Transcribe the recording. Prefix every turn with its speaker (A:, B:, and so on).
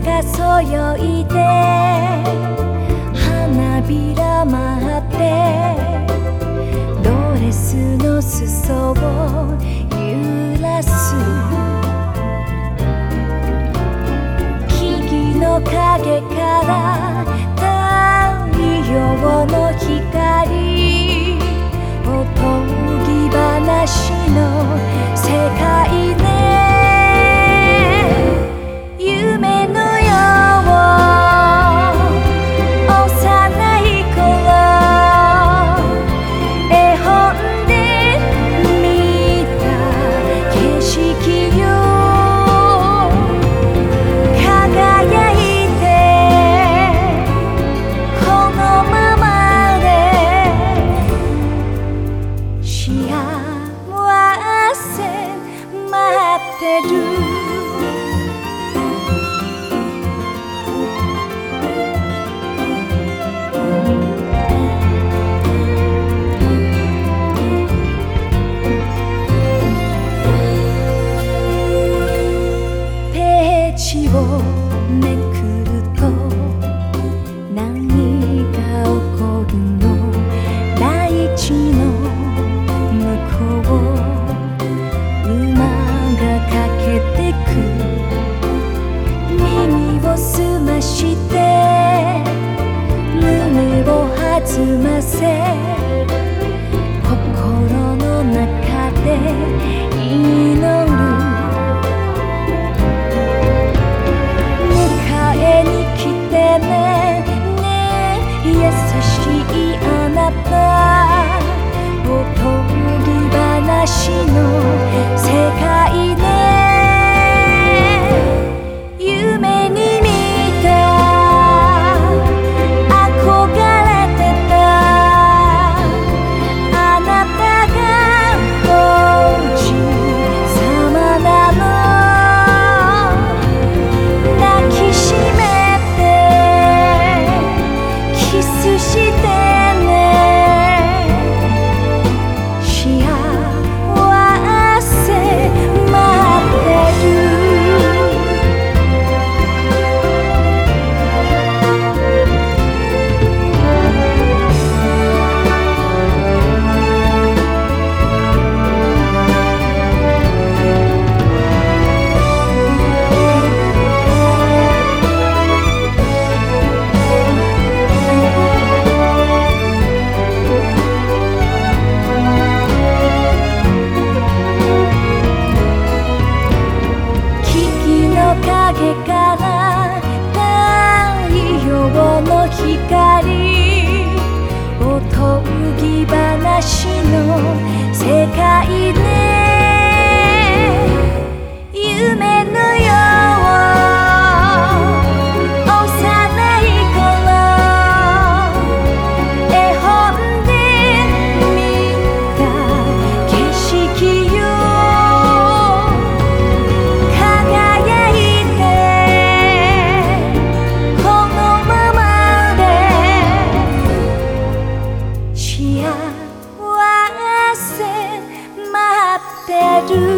A: がそよいで」perdu. 내 陽の光おとぎ話の世界で I do?